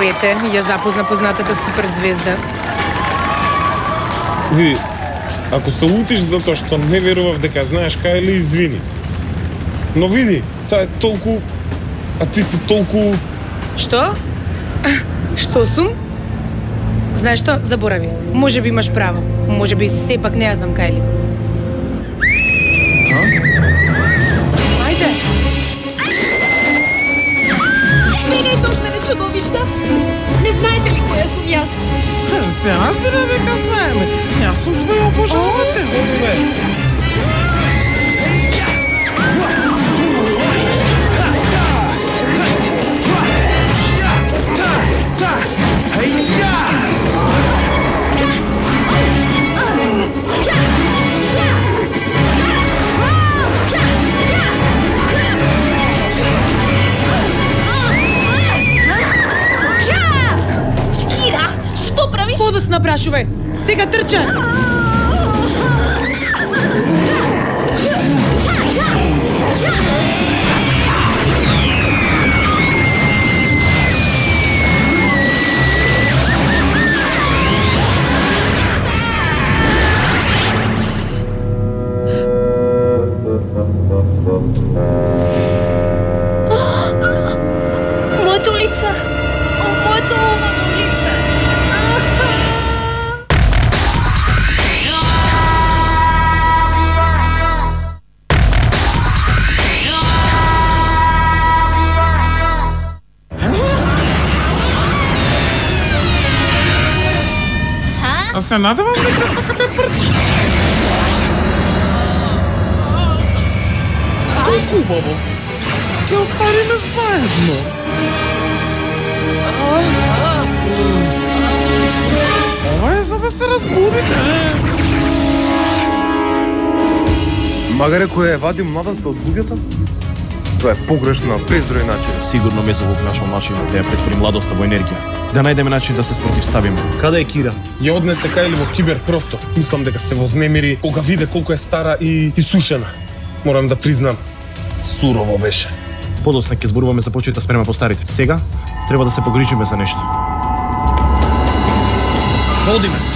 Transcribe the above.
Ете, ја запозна познатата супер звезда. Види, ако се лутиш затоа што не верував дека знаеш кај ли, извини. Но види, таа е толку... А ти си толку... Што? Што сум? Знаеш што? Заборави. Може би имаш право. Може би сепак не ја знам кај ли. Чудовишта. Не знаете ли која сум јас? Те разбира дека знаеме. Јас сум твој обожан направиш? Подоцна прашувај. Сега трча. Па се надевам дека сакате прч. Колку убаво. Ќе оставиме заедно. Ова е за да се разбудите. Магаре кој е вади младост од луѓето, тоа е погрешно на безброј начин. Сигурно Мезовок нашол начин да ја претвори младоста во енергија. Да најдеме начин да се спротивставиме. Каде е Кира? Ја однесе кај ли во кибер просто. Мислам дека се вознемири кога виде колку е стара и исушена. Морам да признам, сурово беше. Подоцна ќе зборуваме за почита спрема по старите. Сега треба да се погрижиме за нешто. Да одиме.